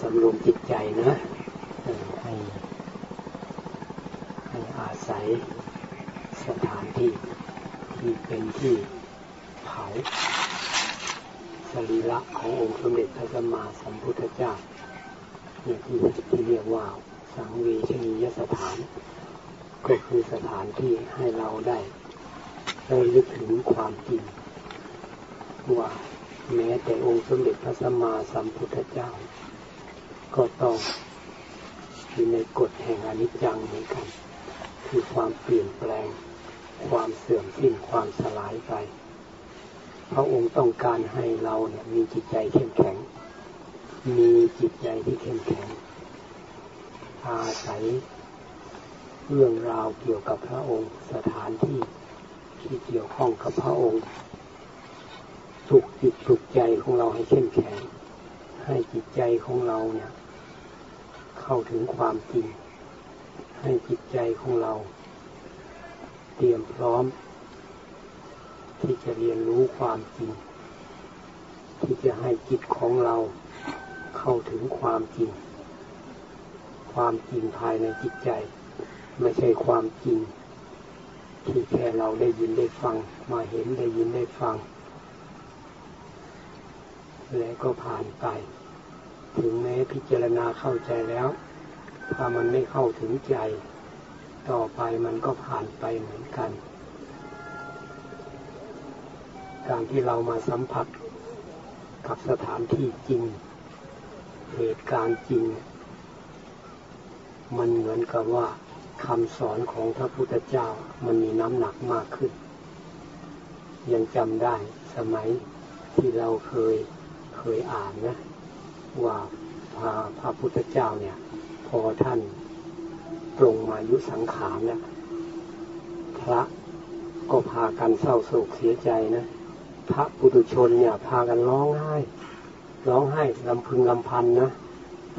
สำรวมจิตใจนะให้ให้อาศัยสถานที่ที่เป็นที่เผาสรีระขององค์สมเด็จพระสัมมาสัมพุทธเจ้าเนี่ยที่ที่เรียกว่าสังเวชนียสถาน ก็คือสถานที่ให้เราได้ได้ลึกถึงความจริงว่าแม้แต่องค์สมเด็จพระสัมมาสัมพุทธเจ้า ก็ต้องอยู่ในกฎแห่งอนิจจังเหมือนกัน คือความเปลี่ยนแปลง ความเสื่อมสิ้นความสลายไป พระองค์ต้องการให้เราเนี่ยมีจิตใจเข้มแข็ง มีจิตใจที่เข้มแข็ง อาศัยเรื่องราวเกี่ยวกับพระองค์สถานที่ที่เกี่ยวข้องกับพระองค์ถูกจิตถูกใจของเราให้เข้มแข็ง ให้จิตใจของเราเนี่ย เข้าถึงความจริง ให้จิตใจของเรา เตรียมพร้อม ที่จะเรียนรู้ความจริง ที่จะให้จิตของเราเข้าถึงความจริง ความจริงภายในจิตใจ ไม่ใช่ความจริง ที่แค่เราได้ยินได้ฟัง มาเห็นได้ยินได้ฟัง และก็ผ่านไป ถึงแม้พิจารณาเข้าใจแล้ว ถ้ามันไม่เข้าถึงใจ ต่อไปมันก็ผ่านไปเหมือนกัน การที่เรามาสัมผัสกับสถานที่จริง เหตุการณ์จริง มันเหมือนกับว่าคำสอนของพระพุทธเจ้ามันมีน้ำหนักมากขึ้น ยังจำได้สมัยที่เราเคยเคยอ่านนะ ว่าพระพระพุทธเจ้าเนี่ย พอท่านตรงมายุสังขารเนี่ยพระก็พากันเศร้าโศกเสียใจนะพระปุถุชนเนี่ย พากันร้องไห้ ร้องไห้ลำพึงลำพันนะ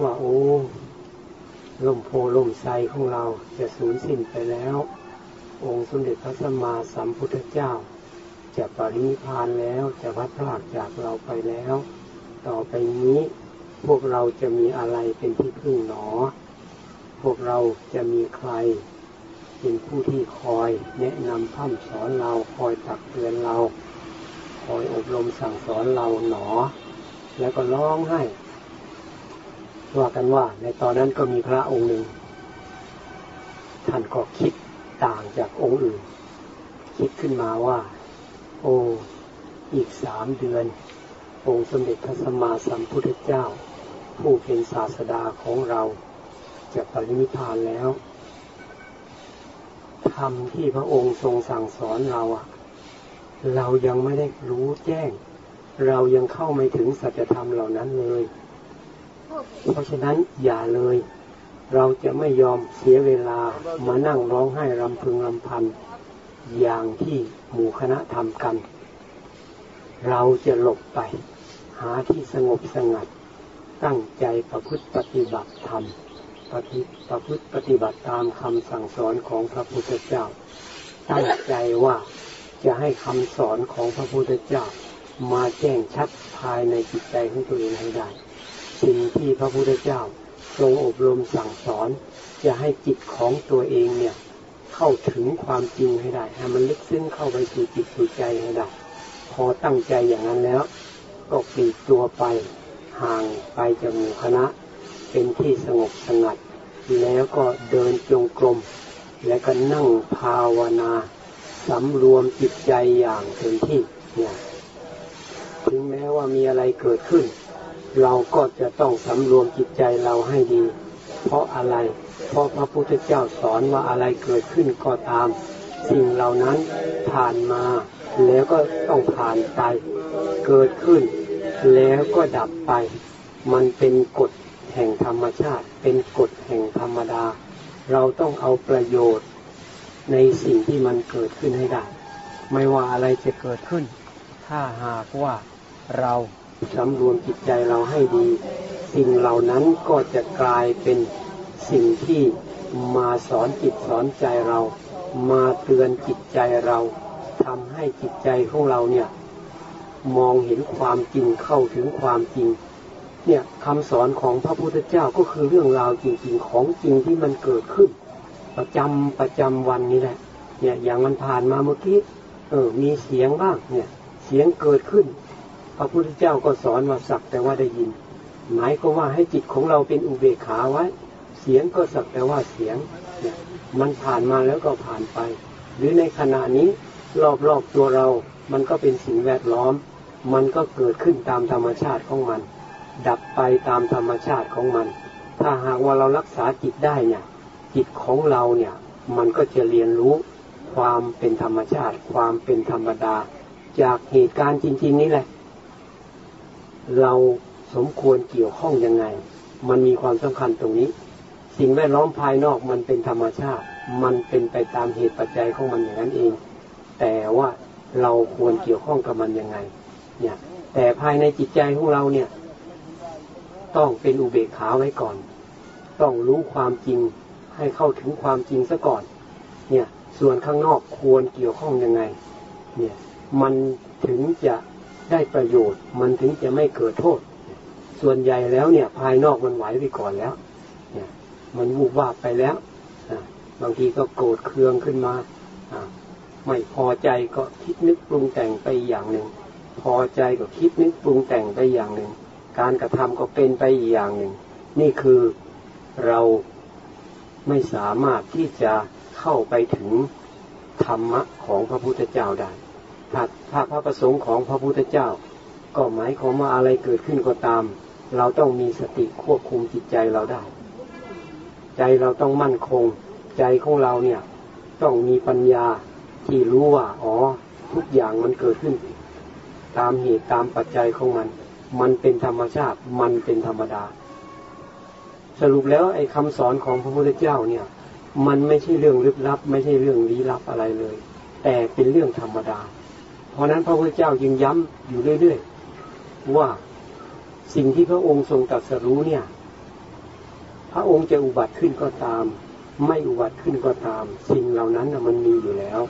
ว่าโอ้ล่มโพล่มไทรของเราจะสูญสิ้นไปแล้ว องค์สมเด็จพระสัมมาสัมพุทธเจ้า จะปรินิพานแล้วจะพัดพลากจากเราไปแล้ว ต่อไปนี้ พวกเราจะมีอะไรเป็นที่พึ่งหนอ พวกเราจะมีใคร เป็นผู้ที่คอยแนะนำพัฒสอนเราคอยตักเตือนเรา คอยอบรมสั่งสอนเราหนอ แล้วก็ร้องให้ว่ากันว่า ในตอนนั้นก็มีพระองค์หนึ่ง ท่านก็คิดต่างจากองค์อื่น คิดขึ้นมาว่า โอ้อีกสามเดือนองค์สมเด็จพระสัมมาสัมพุทธเจ้า ผู้เป็นศาสดาของเราจะปรินิพานแล้วธรรมที่พระองค์ทรงสั่งสอนเราอะเรายังไม่ได้รู้แจ้ง เรายังเข้าไม่ถึงสัจธรรมเหล่านั้นเลย เพราะฉะนั้นอย่าเลย เราจะไม่ยอมเสียเวลามานั่งร้องไห้รำพึงรำพัน อย่างที่หมู่คณะทำกัน เราจะหลบไป หาที่สงบสงัด ตั้งใจประพฤติปฏิบัติธรรมปฏิประพฤติปฏิบัติตามคำสั่งสอนของพระพุทธเจ้า ตั้งใจว่าจะให้คำสอนของพระพุทธเจ้า มาแจ้งชัดภายในจิตใจของตัวเองให้ได้ สิ่งที่พระพุทธเจ้าทรงอบรมสั่งสอน จะให้จิตของตัวเองเนี่ยเข้าถึงความจริงให้ได้ให้มันลึกซึ้งเข้าไปสู่จิตสู่ใจให้ได้ พอตั้งใจอย่างนั้นแล้ว ก็ปลีกตัวไป ห่างไปจากหมู่คณะ เป็นที่สงบสงัด แล้วก็เดินจงกรม แล้วก็นั่งภาวนาสำรวมจิตใจอย่างเต็มที่เนี่ยถึงแม้ว่ามีอะไรเกิดขึ้น เราก็จะต้องสำรวมจิตใจเราให้ดี เพราะอะไร เพราะพระพุทธเจ้าสอนว่าอะไรเกิดขึ้นก็ตาม สิ่งเหล่านั้นผ่านมา แล้วก็ต้องผ่านไป เกิดขึ้น แล้วก็ดับไป มันเป็นกฎแห่งธรรมชาติ เป็นกฎแห่งธรรมดา เราต้องเอาประโยชน์ในสิ่งที่มันเกิดขึ้นให้ได้ ไม่ว่าอะไรจะเกิดขึ้น ถ้าหากว่าเราสำรวมจิตใจเราให้ดี สิ่งเหล่านั้นก็จะกลายเป็นสิ่งที่มาสอนจิตสอนใจเรา มาเตือนจิตใจเราทำให้จิตใจของเราเนี่ย มองเห็นความจริงเข้าถึงความจริง เนี่ยคำสอนของพระพุทธเจ้าก็คือเรื่องราวจริง ๆ ของจริงที่มันเกิดขึ้น ประจำประจำวันนี้แหละ เนี่ยอย่างมันผ่านมาเมื่อกี้เออมีเสียงบ้างเนี่ย เสียงเกิดขึ้น พระพุทธเจ้าก็สอนว่าสักแต่ว่าได้ยิน หมายก็ว่าให้จิตของเราเป็นอุเบกขาไว้ เสียงก็สักแต่ว่าเสียงเนี่ยมันผ่านมาแล้วก็ผ่านไป หรือในขณะนี้รอบๆตัวเรามันก็เป็นสิ่งแวดล้อม มันก็เกิดขึ้นตามธรรมชาติของมัน ดับไปตามธรรมชาติของมัน ถ้าหากว่าเรารักษาจิตได้เนี่ย จิตของเราเนี่ย มันก็จะเรียนรู้ความเป็นธรรมชาติ ความเป็นธรรมดา จากเหตุการณ์จริง ๆ นี่แหละ เราสมควรเกี่ยวข้องยังไง มันมีความสำคัญตรงนี้ สิ่งแวดล้อมภายนอกมันเป็นธรรมชาติ มันเป็นไปตามเหตุปัจจัยของมันอย่างนั้นเอง แต่ว่าเราควรเกี่ยวข้องกับมันยังไง เนี่ย แต่ภายในจิตใจของเราเนี่ย ต้องเป็นอุเบกขาไว้ก่อน ต้องรู้ความจริงให้เข้าถึงความจริงซะก่อน เนี่ย ส่วนข้างนอกควรเกี่ยวข้องยังไง เนี่ย มันถึงจะได้ประโยชน์ มันถึงจะไม่เกิดโทษ ส่วนใหญ่แล้วเนี่ย ภายนอกมันไหวไปก่อนแล้ว เนี่ย มันวูบวาบไปแล้วบางทีก็โกรธเคืองขึ้นมา ไม่พอใจก็คิดนึกปรุงแต่งไปอย่างหนึ่ง พอใจก็คิดนึกปรุงแต่งไปอย่างหนึ่ง การกระทำก็เป็นไปอีกอย่างหนึ่ง นี่คือเราไม่สามารถที่จะเข้าไปถึงธรรมะของพระพุทธเจ้าได้ถ้าถ้าพระประสงค์ของพระพุทธเจ้า ก็หมายความว่าอะไรเกิดขึ้นก็ตาม เราต้องมีสติควบคุมจิตใจเราได้ ใจเราต้องมั่นคง ใจของเราเนี่ย ต้องมีปัญญาที่รู้ว่า อ๋อ ทุกอย่างมันเกิดขึ้น ตามเหตุตามปัจจัยของมัน มันเป็นธรรมชาติ มันเป็นธรรมดา สรุปแล้วไอ้คำสอนของพระพุทธเจ้าเนี่ย มันไม่ใช่เรื่องลึกลับ ไม่ใช่เรื่องลี้ลับอะไรเลย แต่เป็นเรื่องธรรมดา เพราะนั้นพระพุทธเจ้าจึงย้ำอยู่เรื่อยๆว่าสิ่งที่พระองค์ทรงตรัสรู้เนี่ย พระองค์จะอุบัติขึ้นก็ตาม ไม่อุบัติขึ้นก็ตาม สิ่งเหล่านั้นมันมีอยู่แล้ว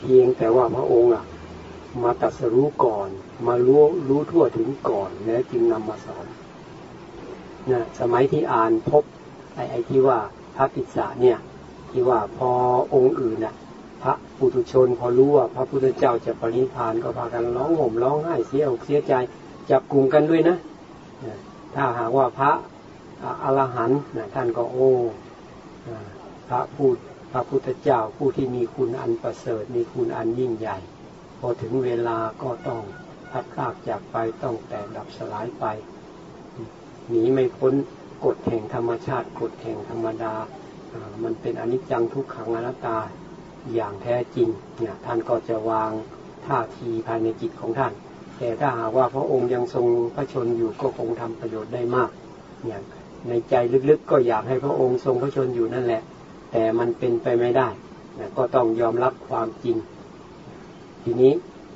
เพียงแต่ว่าพระองค์อะ มาตรัสรู้ก่อน มารู้รู้ทั่วถึงก่อนแล้วจึงนำมาสอนนะสมัยที่อ่านพบไอ้ไอ้ที่ว่าพระปิศาเนี่ย ที่ว่าพอองค์อื่นน่ะ พระปุถุชนพอรู้ว่าพระพุทธเจ้าจะปรินิพานก็พากันร้องห่มร้องไห้เสียอกเสียใจจับกลุ่มกันด้วยนะถ้าหากว่าพระอรหันต์นะท่านก็โอ้พระพูดพระพุทธเจ้าผู้ที่มีคุณอันประเสริฐมีคุณอันยิ่งใหญ่ พอถึงเวลาก็ต้องพัดพากจากไปต้องแตกดับสลายไปหนีไม่พ้นกฎแห่งธรรมชาติกฎแห่งธรรมดา มันเป็นอนิจจังทุกขังอนัตตาอย่างแท้จริงเนี่ยท่านก็จะวางท่าทีภายในจิตของท่าน แต่ถ้าหากว่าพระองค์ยังทรงพระชนอยู่ก็คงทำประโยชน์ได้มากอย่างในใจลึกๆก็อยากให้พระองค์ทรงพระชนอยู่นั่นแหละ แต่มันเป็นไปไม่ได้ก็ต้องยอมรับความจริง ทีนี้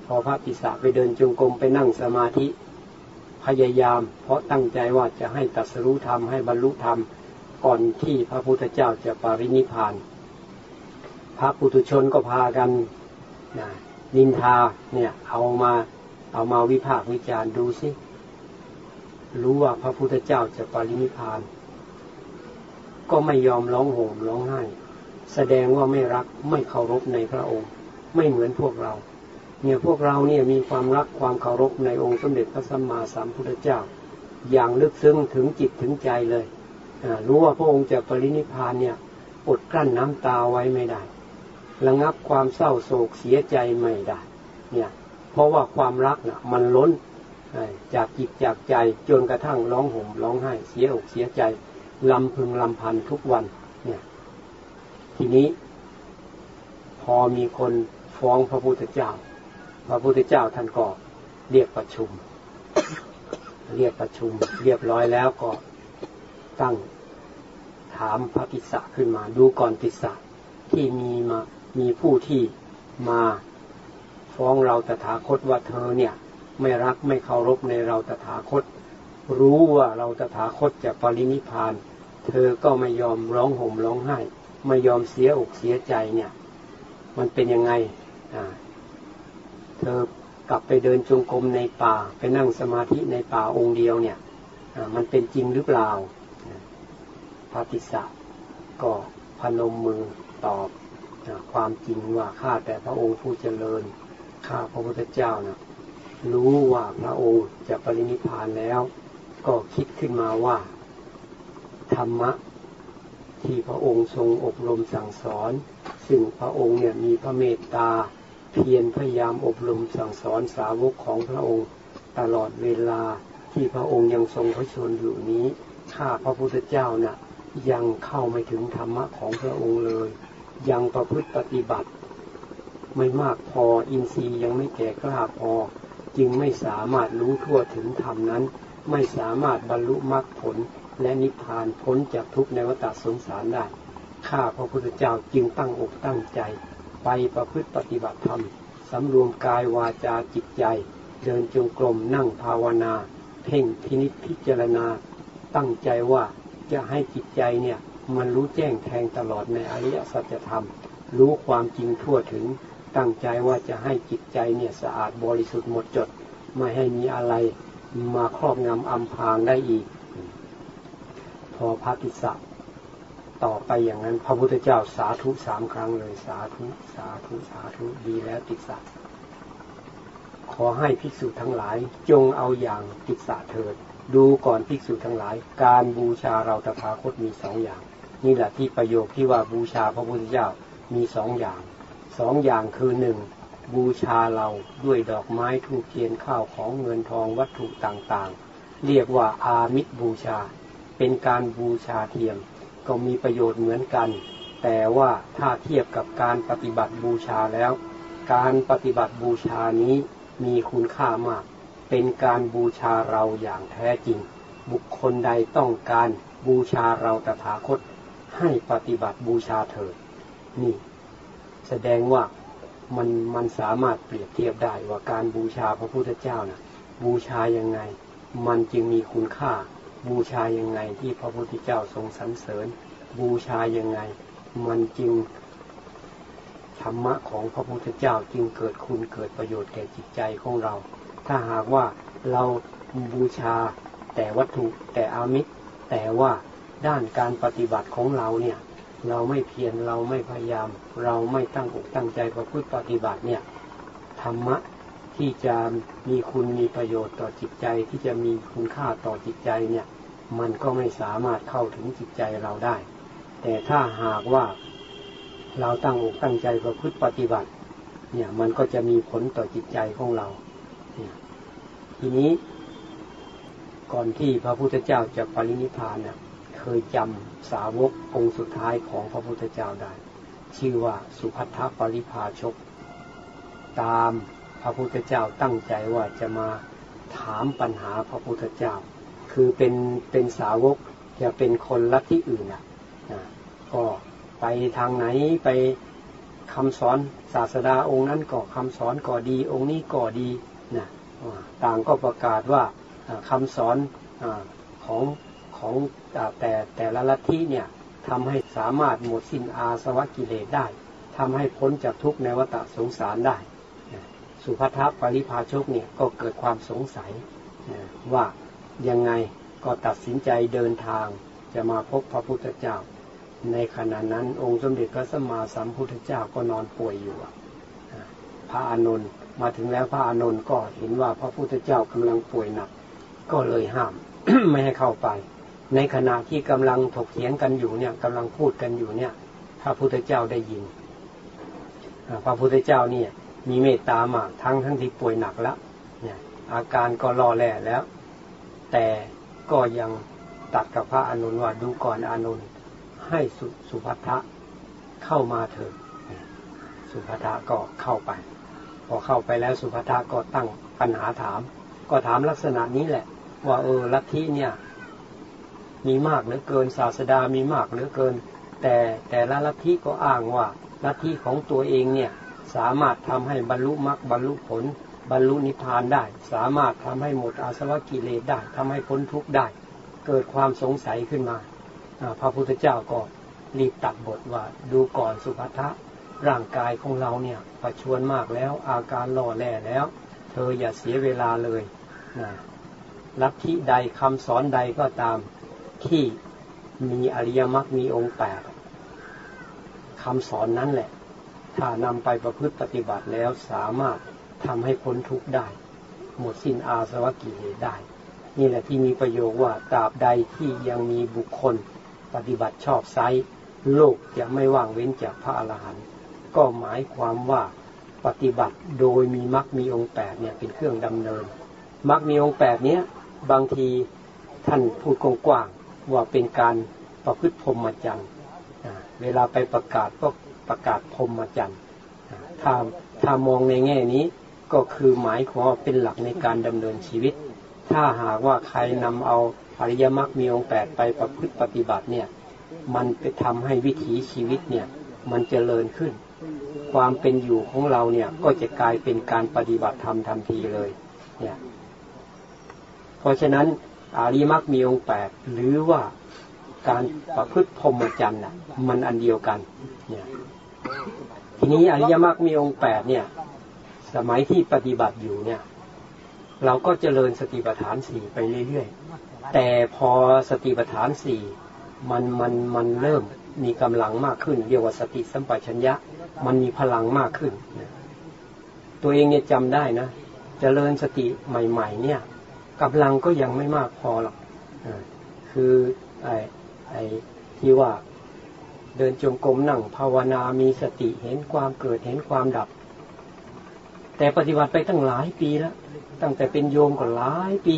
พอพระปิศาไปเดินจงกรมไปนั่งสมาธิ พยายาม เพราะตั้งใจว่าจะให้ตัสรู้ธรรมให้บรรลุธรรมก่อนที่พระพุทธเจ้าจะปรินิพาน พระปุถุชนก็พากันนะนินทาเนี่ยเอามาเอามาวิพากษ์วิจารณ์ดูสิรู้ว่าพระพุทธเจ้าจะปรินิพาน ก็ไม่ยอมร้องโห่มร้องไห้ แสดงว่าไม่รักไม่เคารพในพระองค์ ไม่เหมือนพวกเรา เนี่ยพวกเราเนี่ยมีความรักความเคารพในองค์สมเด็จพระสัมมาสัมพุทธเจ้า อย่างลึกซึ้งถึงจิตถึงใจเลยรู้ว่าพระองค์จะปรินิพานเนี่ยอดกลั้นน้ำตาไว้ไม่ได้ ระงับความเศร้าโศกเสียใจไม่ได้ เนี่ยเพราะว่าความรักน่ะมันล้นจากจิตจากใจจนกระทั่งร้องห่มร้องไห้เสียอกเสียใจลำพึงลำพันทุกวัน เนี่ย ทีนี้ พอมีคนฟ้องพระพุทธเจ้า พระพุทธเจ้าท่านก็เรียกประชุม เรียกประชุม เรียบร้อยแล้วก็ตั้งถามพระปิศะขึ้นมา ดูก่อนปิศะที่มีมามีผู้ที่มาฟ้องเราตถาคตว่าเธอเนี่ย ไม่รักไม่เคารพในเราตถาคต รู้ว่าเราตถาคตจะปรินิพาน เธอก็ไม่ยอมร้องห่มร้องไห้ ไม่ยอมเสียอกเสียใจเนี่ย มันเป็นยังไงอ่า เธอกลับไปเดินจงกรมในป่า ไปนั่งสมาธิในป่าองค์เดียวเนี่ยมันเป็นจริงหรือเปล่าพระติสสะก็พนมมือตอบความจริงว่าข้าแต่พระองค์ผู้เจริญข้าพระพุทธเจ้านะรู้ว่าพระองค์จะปรินิพานแล้ว ก็คิดขึ้นมาว่า ธรรมะ ที่พระองค์ทรงอบรมสั่งสอน ซึ่งพระองค์เนี่ยมีพระเมตตา เพียรพยายามอบรมสั่งสอนสาวกของพระองค์ตลอดเวลาที่พระองค์ยังทรงพระชนอยู่นี้ ข้าพระพุทธเจ้านะ่ะยังเข้าไม่ถึงธรรมะของพระองค์เลย ยังประพฤติปฏิบัติ ไม่มากพออินทรีย์ยังไม่แก่กล้าพอ จึงไม่สามารถรู้ทั่วถึงธรรมนั้น ไม่สามารถบรรลุมรรคผลและนิพพานพ้นจากทุกในวัฏสงสารได้ ข้าพระพุทธเจ้าจึงตั้งอกตั้งใจ ไปประพฤติปฏิบัติธรรมสำรวมกายวาจาจิตใจ เดินจงกรมนั่งภาวนา เพ่งพินิจพิจารณา ตั้งใจว่าจะให้จิตใจเนี่ยมันรู้แจ้งแทงตลอดในอริยสัจธรรม รู้ความจริงทั่วถึง ตั้งใจว่าจะให้จิตใจเนี่ยสะอาดบริสุทธิ์หมดจด ไม่ให้มีอะไรมาครอบงำอำพางได้อีก พอพระติสะ ต่อไปอย่างนั้น พระพุทธเจ้าสาธุสามครั้งเลยสาธุสาธุสาธุดีแล้วติสะขอให้ภิกษุทั้งหลายจงเอาอย่างติสะเถิด ดูก่อนภิกษุทั้งหลาย การบูชาเราตถาคตมีสองอย่าง นี่แหละที่ประโยคที่ว่าบูชาพระพุทธเจ้ามีสองอย่างสองอย่างคือหนึ่งบูชาเราด้วยดอกไม้ทูกเทียนข้าวของเงินทองวัตถุต่างๆ เรียกว่าอามิตรบูชา เป็นการบูชาเทียม ก็มีประโยชน์เหมือนกัน แต่ว่าถ้าเทียบกับการปฏิบัติบูชาแล้ว การปฏิบัติบูชานี้มีคุณค่ามาก เป็นการบูชาเราอย่างแท้จริง บุคคลใดต้องการบูชาเราตถาคต ให้ปฏิบัติบูชาเถิด นี่ แสดงว่ามันมันสามารถเปรียบเทียบได้ว่าการบูชาพระพุทธเจ้านะ่ะบูชายังไง มันจึงมีคุณค่า บูชายังไงที่พระพุทธเจ้าทรงสรรเสริญ บูชายังไง มันจึงธรรมะของพระพุทธเจ้าจึงเกิดคุณเกิดประโยชน์แก่จิตใจของเรา ถ้าหากว่าเราบูชาแต่วัตถุแต่อามิตร แต่ว่าด้านการปฏิบัติของเราเนี่ย เราไม่เพียรเราไม่พยายาม เราไม่ตั้งอกตั้งใจประพฤติปฏิบัติเนี่ยธรรมะ ที่จะมีคุณมีประโยชน์ต่อจิตใจที่จะมีคุณค่าต่อจิตใจเนี่ย มันก็ไม่สามารถเข้าถึงจิตใจเราได้ แต่ถ้าหากว่าเราตั้งอกตั้งใจประพฤติปฏิบัติ เนี่ยมันก็จะมีผลต่อจิตใจของเราทีนี้ ก่อนที่พระพุทธเจ้าจะปรินิพานเนี่ยเคยจำสาวกองค์สุดท้ายของพระพุทธเจ้าได้ ชื่อว่าสุภัทธปริภาชก ตาม พระพุทธเจ้าตั้งใจว่าจะมาถามปัญหาพระพุทธเจ้า คือเป็นเป็นสาวกจะเป็นคนลัทธิอื่นอะก็ไปทางไหนไปคำสอนศาสดาองค์นั้นก็คำสอนก็ดี องค์นี้ก็ดีนะต่างก็ประกาศว่าคำสอนของของแต่แต่ละลัทธิเนี่ยทำให้สามารถหมดสิ้นอาสวะกิเลสได้ทำให้พ้นจากทุกข์ในวัฏสงสารได้ สุภัทปริภาชกเนี่ยก็เกิดความสงสัยว่ายังไงก็ตัดสินใจเดินทางจะมาพบพระพุทธเจ้า ในขณะนั้นองค์สมเด็จพระสัมมาสัมพุทธเจ้าก็นอนป่วยอยู่ พระอานนท์มาถึงแล้วพระอานนท์ก็เห็นว่าพระพุทธเจ้ากำลังป่วยหนัก ก็เลยห้ามไม่ให้เข้าไป ในขณะที่กำลังถกเถียงกันอยู่เนี่ยกำลังพูดกันอยู่เนี่ย พระพุทธเจ้าได้ยิน พระพุทธเจ้าเนี่ย มีเมตตามากทั้งทั้งที่ป่วยหนักแล้วเนี่ยอาการก็รอแล่แล้ว แต่ก็ยังตัดกับพระอนุนว่าดูก่อนอนุนให้สุสภัทะเข้ามาเถิดสุภัทะก็เข้าไป พอเข้าไปแล้วสุภทาก็ตั้งปัญหาถาม ก็ถามลักษณะนี้แหละ ว่าเออลัทธิเนี่ย มีมากเหลือเกินศาสดามีมากเหลือเกิน แต่แต่ละลัทธิก็อ้างว่าลัทธิของตัวเองเนี่ย สามารถทำให้บรรลุมรรคบรรลุผล บรรลุนิพพานได้ สามารถทำให้หมดอาสวะกิเลสได้ทำให้พ้นทุกข์ได้ เกิดความสงสัยขึ้นมาพระพุทธเจ้าก็รีบตัดบทว่าดูก่อนสุภัทะร่างกายของเราเนี่ยประชวนมากแล้วอาการหล่อแหล่แล้ว เธออย่าเสียเวลาเลยนะลัทธิใดคำสอนใดก็ตามที่มีอริยมรรคมีองค์แปดคำสอนนั้นแหละ ถ้านำไปประพฤติปฏิบัติแล้วสามารถทำให้พ้นทุกข์ได้ หมดสิ้นอาสวะกิเลสได้ นี่แหละที่มีประโยชน์ว่าตราบใดที่ยังมีบุคคล ปฏิบัติชอบไซโลกจะไม่ว่างเว้นจากพระอรหันต์ก็หมายความว่าปฏิบัติโดยมีมรรคมีองค์แปดเนี่ยเป็นเครื่องดำเนินมรรคมีองค์แปดเนี้ยบางทีท่านพูดกว้างๆว่าเป็นการประพฤติพรหมจรรย์เวลาไปประกาศก็ ประกาศพรมจรรย์ถ้าถ้ามองในแง่นี้ก็คือหมายความเป็นหลักในการดำเนินชีวิต ถ้าหากว่าใครนำเอาอริยมรรคมีองค์แปดไปประพฤติปฏิบัติเนี่ย มันไปทำให้วิถีชีวิตเนี่ย มันจเจริญขึ้น ความเป็นอยู่ของเราเนี่ยก็จะกลายเป็นการปฏิบัติธรรมทันทีเลย เนี่ย เพราะฉะนั้นอริยมักมีองค์แปดหรือว่าการประพฤติพรหมจรรย์น่ะ มันอันเดียวกัน เนี่ย ทีนี้อริยมรรคมีองค์แปดเนี่ย สมัยที่ปฏิบัติอยู่เนี่ย เราก็เจริญสติปัฏฐานสี่ไปเรื่อยๆ แต่พอสติปัฏฐานสี่มันมันมันเริ่มมีกำลังมากขึ้น เรียกว่าสติสัมปชัญญะ มันมีพลังมากขึ้น ตัวเองเนี่ยจำได้นะเจริญสติใหม่ ๆ เนี่ยกำลังก็ยังไม่มากพอหรอกคือไอ้ไอ้ที่ว่า เดินจงกรมนั่งภาวนามีสติเห็นความเกิดเห็นความดับ แต่ปฏิบัติไปตั้งหลายปีแล้วตั้งแต่เป็นโยมก็หลายปี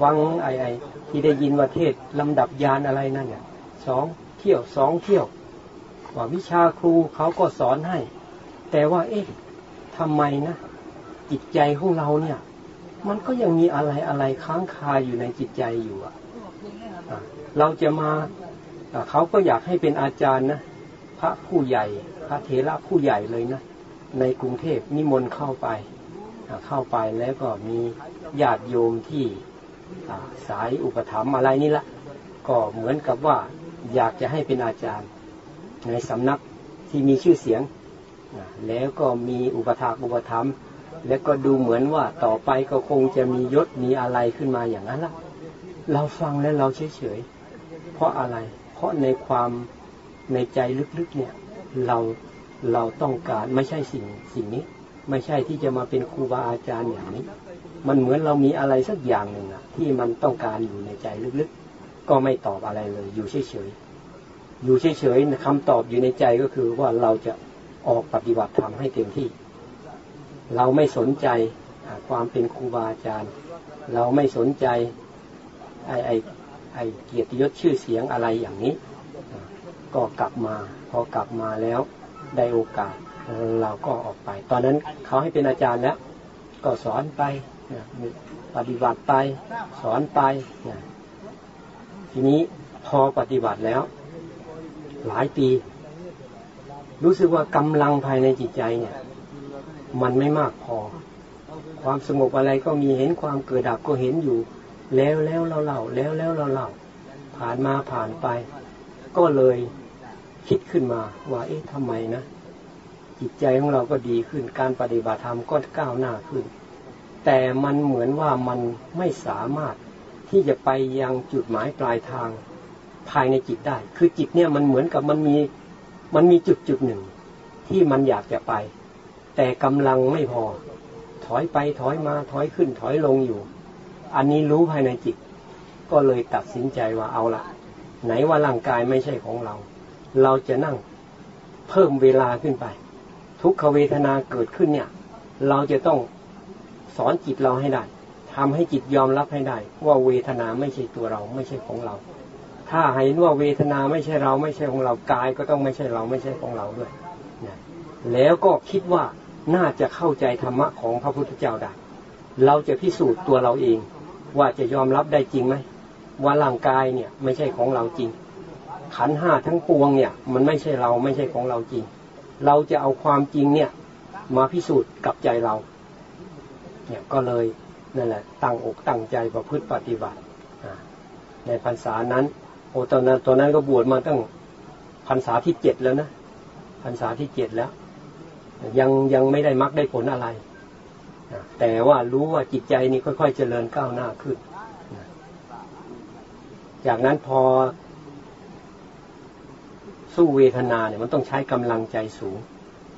ฟังไอ้ไอ้ที่ได้ยินว่าเทศลำดับยานอะไรนั่นเนี่ยสองเที่ยวสองเที่ยวว่าวิชาครูเขาก็สอนให้ แต่ว่า เอ๊ะทำไมนะจิตใจของเราเนี่ย มันก็ยังมีอะไรอะไรค้างคาอยู่ในจิตใจอยู่อะเราจะมา เขาก็อยากให้เป็นอาจารย์นะพระผู้ใหญ่ พระเถระผู้ใหญ่เลยนะในกรุงเทพนิมนต์เข้าไปเข้าไปแล้วก็มีญาติโยมที่สายอุปถัมภ์อะไรนี่ละก็เหมือนกับว่าอยากจะให้เป็นอาจารย์ ในสำนักที่มีชื่อเสียง แล้วก็มีอุปถากอุปถัมภ์แล้วก็ดูเหมือนว่าต่อไปก็คงจะมียศมีอะไรขึ้นมาอย่างนั้นละเราฟังแล้วเราเฉยๆเพราะอะไร เพราะในความในใจลึกๆเนี่ยเราเราต้องการไม่ใช่สิ่งสิ่งนี้ ไม่ใช่ที่จะมาเป็นครูบาอาจารย์อย่างนี้ มันเหมือนเรามีอะไรสักอย่างหนึ่งอะที่มันต้องการอยู่ในใจลึกๆ ก็ไม่ตอบอะไรเลย อยู่เฉยๆอยู่เฉยๆคำตอบอยู่ในใจก็คือว่าเราจะออกปฏิบัติธรรมให้เต็มที่ เราไม่สนใจความเป็นครูบาอาจารย์ เราไม่สนใจไอ้ ไอ้เกียรติยศชื่อเสียงอะไรอย่างนี้ ก็กลับมา พอกลับมาแล้วได้โอกาสเราก็ออกไป ตอนนั้นเขาให้เป็นอาจารย์แล้ว ก็สอนไปปฏิบัติไป สอนไป ทีนี้พอปฏิบัติแล้ว หลายปี รู้สึกว่ากำลังภายในจิตใจเนี่ย มันไม่มากพอ ความสงบอะไรก็มีเห็นความเกิดดับก็เห็นอยู่ แล้วแล้วเราเล่าแล้วแล้วเราเล่าผ่านมาผ่านไป ก็เลยคิดขึ้นมาว่าเอ๊ะทำไมนะ จิตใจของเราก็ดีขึ้นการปฏิบัติธรรมก็ก้าวหน้าขึ้น แต่มันเหมือนว่ามันไม่สามารถที่จะไปยังจุดหมายปลายทางภายในจิตได้ คือจิตเนี่ยมันเหมือนกับมันมีมันมีจุดจุดหนึ่ง ที่มันอยากจะไป แต่กำลังไม่พอ ถอยไปถอยมาถอยขึ้นถอยลงอยู่ อันนี้รู้ภายในจิต ก็เลยตัดสินใจว่าเอาละไหนว่าร่างกายไม่ใช่ของเรา เราจะนั่งเพิ่มเวลาขึ้นไป ทุกขเวทนาเกิดขึ้นเนี่ย เราจะต้องสอนจิตเราให้ได้ทำให้จิตยอมรับให้ได้ ว่าเวทนาไม่ใช่ตัวเราไม่ใช่ของเรา ถ้าให้ว่าเวทนาไม่ใช่เราไม่ใช่ของเรากายก็ต้องไม่ใช่เราไม่ใช่ของเราด้วยแล้วก็คิดว่าน่าจะเข้าใจธรรมะของพระพุทธเจ้าได้ เราจะพิสูจน์ตัวเราเอง ว่าจะยอมรับได้จริงไหมว่าร่างกายเนี่ยไม่ใช่ของเราจริง ขันห้าทั้งปวงเนี่ย มันไม่ใช่เราไม่ใช่ของเราจริง เราจะเอาความจริงเนี่ยมาพิสูจน์กับใจเรา เนี่ยก็เลยนั่นแหละตั้งอกตั้งใจประพฤติปฏิบัติในพรรษานั้น โอ้ตอนนั้นตอนนั้นก็บวชมาตั้งพรรษาที่เจ็ดแล้วนะพรรษาที่เจ็ดแล้ว ยังยังไม่ได้มักได้ผลอะไร แต่ว่ารู้ว่าจิตใจนี่ค่อย ๆ เจริญก้าวหน้าขึ้น จากนั้นพอสู้เวทนาเนี่ยมันต้องใช้กำลังใจสูง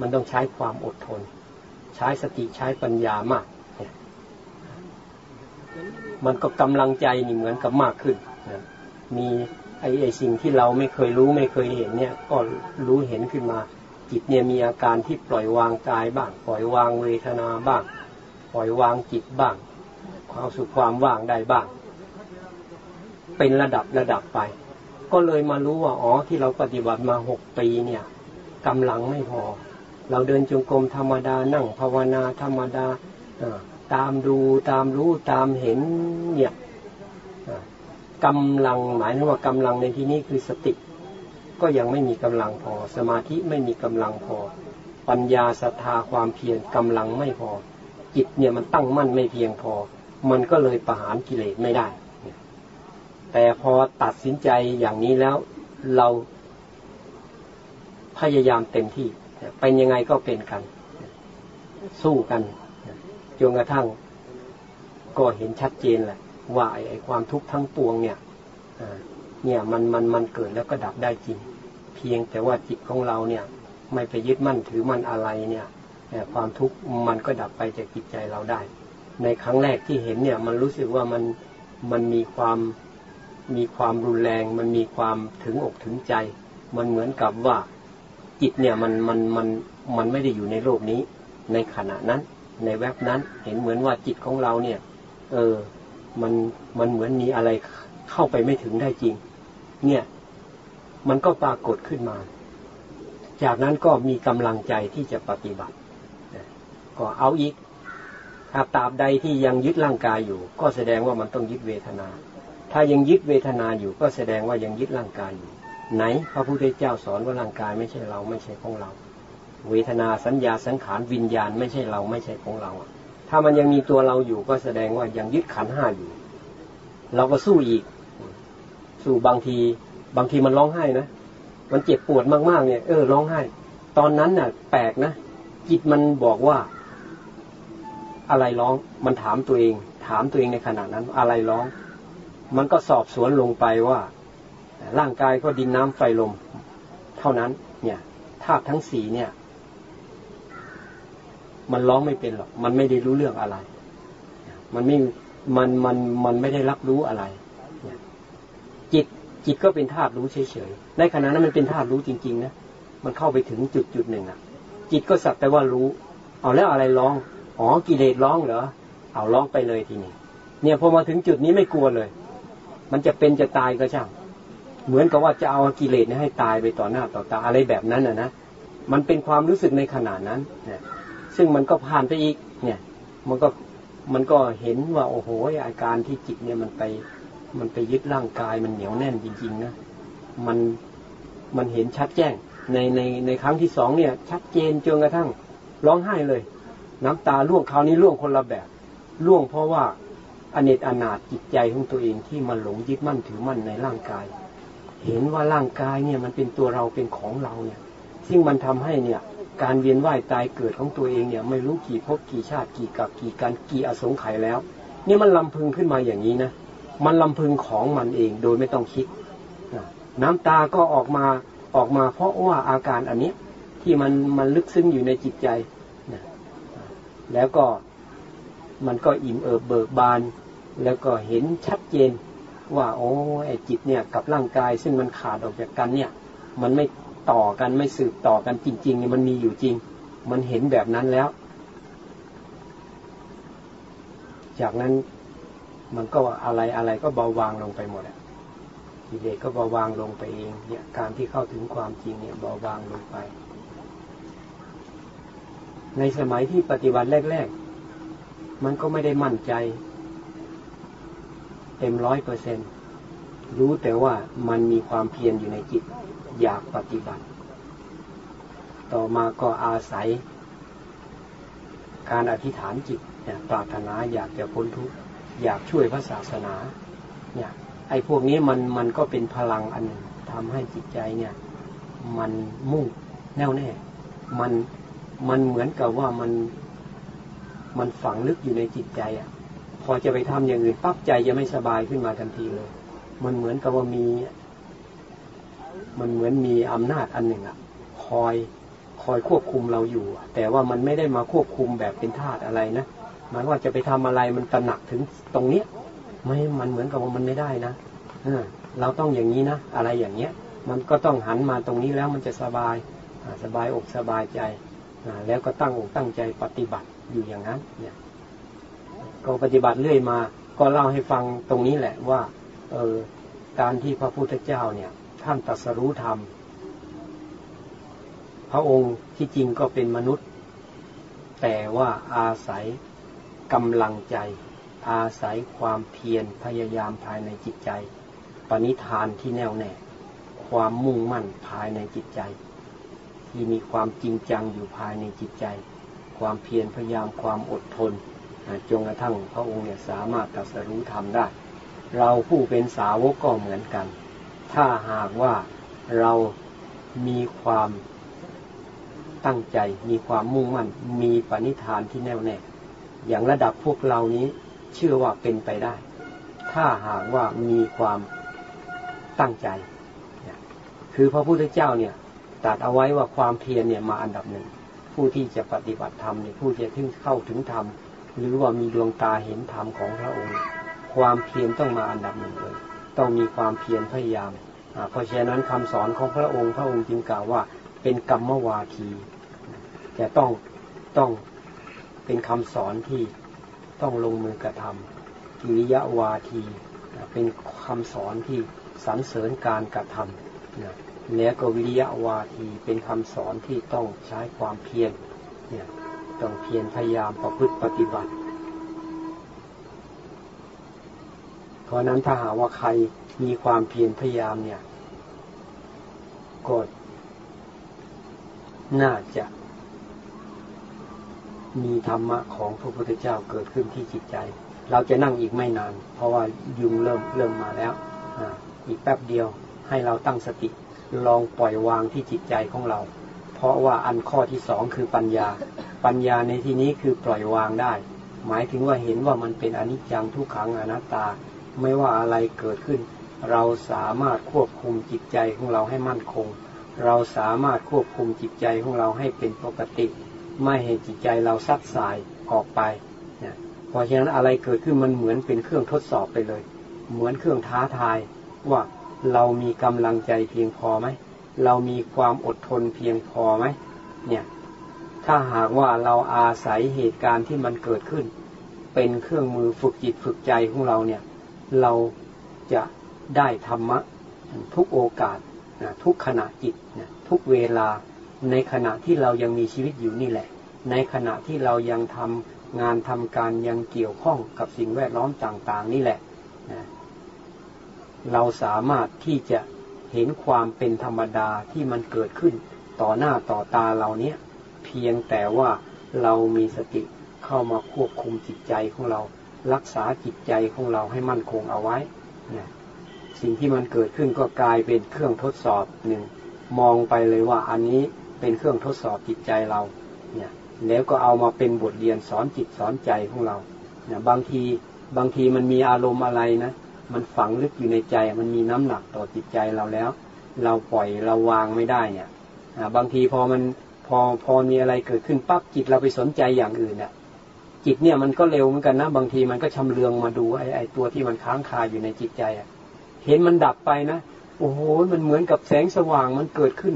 มันต้องใช้ความอดทน ใช้สติใช้ปัญญามาก มันก็กำลังใจนี่เหมือนกับมากขึ้น มีไอ้ไอ้สิ่งที่เราไม่เคยรู้ไม่เคยเห็นเนี่ยก็รู้เห็นขึ้นมา จิตเนี่ยมีอาการที่ปล่อยวางกายบ้าง ปล่อยวางเวทนาบ้าง ปล่อยวางจิตบ้างความสุขความว่างได้บ้าง เป็นระดับระดับไป ก็เลยมารู้ว่าอ๋อที่เราปฏิบัติมาหกปีเนี่ยกำลังไม่พอ เราเดินจงกรมธรรมดานั่งภาวนาธรรมดาตามดูตามรู้ตามเห็นเนี่ยกำลังหมายถึงว่ากำลังในที่นี้คือสติ ก็ยังไม่มีกำลังพอ สมาธิไม่มีกำลังพอ ปัญญาศรัทธาความเพียรกำลังไม่พอ จิตเนี่ยมันตั้งมั่นไม่เพียงพอ มันก็เลยประหารกิเลสไม่ได้ แต่พอตัดสินใจอย่างนี้แล้วเราพยายามเต็มที่ เป็นยังไงก็เป็นกัน สู้กันจนกระทั่ง ก็เห็นชัดเจนแหละว่าไอ้ความทุกข์ทั้งปวงเนี่ยเนี่ยมันมันมันเกิดแล้วก็ดับได้จริง เพียงแต่ว่าจิตของเราเนี่ย ไม่ไปยึดมั่นถือมั่นอะไรเนี่ย ความทุกข์มันก็ดับไปจากจิตใจเราได้ ในครั้งแรกที่เห็นเนี่ย มันรู้สึกว่ามันมันมีความมีความรุนแรง มันมีความถึงอกถึงใจ มันเหมือนกับว่าจิตเนี่ยมันมันมันมันไม่ได้อยู่ในโลกนี้ ในขณะนั้น ในแวบนั้นเห็นเหมือนว่าจิตของเราเนี่ย เออ มันมันเหมือนมีอะไรเข้าไปไม่ถึงได้จริง เนี่ย มันก็ปรากฏขึ้นมา จากนั้นก็มีกำลังใจที่จะปฏิบัติ ก็เอาอีกถ้าตราบใดที่ยังยึดร่างกายอยู่ ก็แสดงว่ามันต้องยึดเวทนา ถ้ายังยึดเวทนาอยู่ ก็แสดงว่ายังยึดร่างกายอยู่ ไหน พระพุทธเจ้าสอนว่าร่างกายไม่ใช่เราไม่ใช่ของเรา เวทนาสัญญาสังขารวิญญาณไม่ใช่เราไม่ใช่ของเรา ถ้ามันยังมีตัวเราอยู่ก็แสดงว่ายังยึดขันห้าอยู่ เราก็สู้อีก สู้บางที บางทีมันร้องไห้นะ มันเจ็บปวดมากๆเนี่ย เออร้องไห้ ตอนนั้นน่ะ แปลกนะจิตมันบอกว่า อะไรร้อง มันถามตัวเอง ถามตัวเองในขณะนั้น อะไรร้อง มันก็สอบสวนลงไปว่า ร่างกายก็ดินน้ำไฟลม เท่านั้น เนี่ยธาตุทั้งสี่เนี่ย มันร้องไม่เป็นหรอก มันไม่ได้รู้เรื่องอะไร มันไม่ มัน มัน มันไม่ได้รับรู้อะไร จิต จิตก็เป็นธาตุรู้เฉยๆ ในขณะนั้นมันเป็นธาตุรู้จริงๆนะ มันเข้าไปถึงจุดจุดหนึ่งอะ จิตก็สักแต่ว่ารู้ เอาแล้วอะไรร้อง อ๋อกิเลสร้องเหรอเอาร้องไปเลยทีนี้เนี่ยพอมาถึงจุดนี้ไม่กลัวเลย มันจะเป็นจะตายก็ช่างเหมือนกับว่าจะเอากิเลสให้ตายไปต่อหน้าต่อตาอะไรแบบนั้นอะนะมันเป็นความรู้สึกในขณะนั้นเนี่ยซึ่งมันก็ผ่านไปอีก เนี่ย มันก็มันก็เห็นว่าโอ้โหอาการที่จิตเนี่ยมันไป มันไปยึดร่างกายมันเหนียวแน่นจริงๆนะมันมันเห็นชัดแจ้ง ในในในครั้งที่สองเนี่ย ชัดเจนจนกระทั่ง ร้องไห้เลย น้ำตาล่วงคราวนี้ล่วงคนละแบบล่วงเพราะว่าอเนตอนาถจิตใจของตัวเองที่มันหลงยึดมั่นถือมั่นในร่างกาย เห็นว่าร่างกายเนี่ยมันเป็นตัวเราเป็นของเราเนี่ย ซึ่งมันทำให้เนี่ยการเวียนว่ายตายเกิดของตัวเองเนี่ย ไม่รู้กี่ภพกี่ชาติกี่กับกี่การกี่อสงไขยแล้ว นี่มันลำพึงขึ้นมาอย่างนี้นะมันลำพึงของมันเองโดยไม่ต้องคิดน้ำตาก็ออกมาออกมาเพราะว่าอาการอันนี้ที่มันมันลึกซึ้งอยู่ในจิตใจ แล้วก็มันก็อิ่มเอิบเบิกบาน แล้วก็เห็นชัดเจนว่าโอ้ไอจิตเนี่ยกับร่างกายซึ่งมันขาดออกจากกันเนี่ย มันไม่ต่อกันไม่สืบต่อกันจริงๆเนี่ยมันมีอยู่จริง มันเห็นแบบนั้นแล้ว จากนั้นมันก็อะไรอะไรก็เบาบางลงไปหมดอะกิเลสก็เบาบางลงไปเองเนี่ยการที่เข้าถึงความจริงเนี่ยเบาบางลงไป ในสมัยที่ปฏิบัติแรก ๆ มันก็ไม่ได้มั่นใจ เต็มร้อยเปอร์เซ็นรู้แต่ว่ามันมีความเพียรอยู่ในจิต อยากปฏิบัติ ต่อมาก็อาศัย การอธิษฐานจิตเนี่ยปรารถนาอยากจะพ้นทุกข์อยากช่วยพระศาสนา เนี่ยไอ้พวกนี้มันมันก็เป็นพลังอันทำให้จิตใจเนี่ย มันมุ่งแน่วแน่ มัน มันเหมือนกับว่ามันมันฝังลึกอยู่ในจิตใจอะ พอจะไปทำอย่างอื่นปั๊บใจจะไม่สบายขึ้นมาทันทีเลย มันเหมือนกับว่ามี มันเหมือนมีอำนาจอันหนึ่งอะคอยคอยควบคุมเราอยู่ แต่ว่ามันไม่ได้มาควบคุมแบบเป็นทาสอะไรนะหมายว่าจะไปทำอะไรมันตระหนักถึงตรงเนี้ยไม่มันเหมือนกับว่ามันไม่ได้นะเออเราต้องอย่างนี้นะอะไรอย่างเงี้ย มันก็ต้องหันมาตรงนี้แล้วมันจะสบายสบายอกสบายใจ แล้วก็ตั้งตั้งใจปฏิบัติอยู่อย่างนั้น เนี่ย ก็ปฏิบัติเรื่อยมา ก็เล่าให้ฟังตรงนี้แหละว่า เออการที่พระพุทธเจ้าเนี่ย ท่านตรัสรู้ธรรม พระองค์ที่จริงก็เป็นมนุษย์ แต่ว่าอาศัยกำลังใจ อาศัยความเพียรพยายามภายในจิตใจ ปณิธานที่แน่วแน่ ความมุ่งมั่นภายในจิตใจ ที่มีความจริงจังอยู่ภายในจิตใจ ความเพียรพยายามความอดทนจนกระทั่งพระองค์เนี่ยสามารถตรัสรู้ธรรมได้ เราผู้เป็นสาวกก็เหมือนกัน ถ้าหากว่าเรามีความตั้งใจ มีความมุ่งมั่น มีปณิธานที่แน่วแน่ อย่างระดับพวกเรานี้เชื่อว่าเป็นไปได้ ถ้าหากว่ามีความตั้งใจ คือพระพุทธเจ้าเนี่ย ตัดเอาไว้ว่าความเพียรเนี่ยมาอันดับหนึ่ง ผู้ที่จะปฏิบัติธรรมเนี่ยผู้จะถึงเข้าถึงธรรมหรือว่ามีดวงตาเห็นธรรมของพระองค์ ความเพียรต้องมาอันดับหนึ่งเลย ต้องมีความเพียรพยายามเพราะฉะนั้นคำสอนของพระองค์ พระองค์จึงกล่าวว่าเป็นกรรมวาทีแต่ต้องต้องเป็นคำสอนที่ต้องลงมือกระทำกิริยาวาที เป็นคำสอนที่สรรเสริญการกระทำ แล้วก็วิริยะวาทีเป็นคำสอนที่ต้องใช้ความเพียรเนี่ยต้องเพียรพยายามประพฤติปฏิบัติ เพราะนั้นถ้าหาว่าใครมีความเพียรพยายามเนี่ยก็น่าจะมีธรรมะของพระพุทธเจ้าเกิดขึ้นที่จิตใจ เราจะนั่งอีกไม่นาน เพราะว่ายุงเริ่มเริ่มมาแล้วออีกแป๊บเดียวให้เราตั้งสติ ลองปล่อยวางที่จิตใจของเรา เพราะว่าอันข้อที่สองคือปัญญา ปัญญาในที่นี้คือปล่อยวางได้ หมายถึงว่าเห็นว่ามันเป็นอนิจจังทุกขังอนัตตา ไม่ว่าอะไรเกิดขึ้น เราสามารถควบคุมจิตใจของเราให้มั่นคง เราสามารถควบคุมจิตใจของเราให้เป็นปกติ ไม่ให้จิตใจเราซัดสายออกไปเนี่ยเพราะฉะนั้นอะไรเกิดขึ้นมันเหมือนเป็นเครื่องทดสอบไปเลย เหมือนเครื่องท้าทายว่า เรามีกำลังใจเพียงพอไหม เรามีความอดทนเพียงพอไหม เนี่ย ถ้าหากว่าเราอาศัยเหตุการณ์ที่มันเกิดขึ้น เป็นเครื่องมือฝึกจิตฝึกใจของเราเนี่ย เราจะได้ธรรมะทุกโอกาสนะทุกขณะจิตนะทุกเวลาในขณะที่เรายังมีชีวิตอยู่นี่แหละ ในขณะที่เรายังทำงานทำการยังเกี่ยวข้องกับสิ่งแวดล้อมต่าง ๆ นี่แหละ เราสามารถที่จะเห็นความเป็นธรรมดาที่มันเกิดขึ้นต่อหน้าต่อตาเราเนี้ยเพียงแต่ว่าเรามีสติเข้ามาควบคุมจิตใจของเรา รักษาจิตใจของเราให้มั่นคงเอาไว้นะสิ่งที่มันเกิดขึ้นก็กลายเป็นเครื่องทดสอบหนึ่งมองไปเลยว่าอันนี้เป็นเครื่องทดสอบจิตใจเราเนี่ยแล้วก็เอามาเป็นบทเรียนสอนจิตสอนใจของเราเนี่ยบางทีบางทีมันมีอารมณ์อะไรนะ มันฝังลึกอยู่ในใจ มันมีน้ำหนักต่อจิตใจเราแล้ว เราปล่อยเราวางไม่ได้เนี่ยบางทีพอมันพอพอมีอะไรเกิดขึ้นปั๊บจิตเราไปสนใจอย่างอื่นเนี่ยจิตเนี่ยมันก็เร็วเหมือนกันนะบางทีมันก็ชำเลืองมาดูไอ้ไอ้ตัวที่มันค้างคาอยู่ในจิตใจอะ เห็นมันดับไปนะโอ้โหมันเหมือนกับแสงสว่างมันเกิดขึ้น